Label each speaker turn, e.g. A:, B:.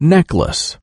A: necklace.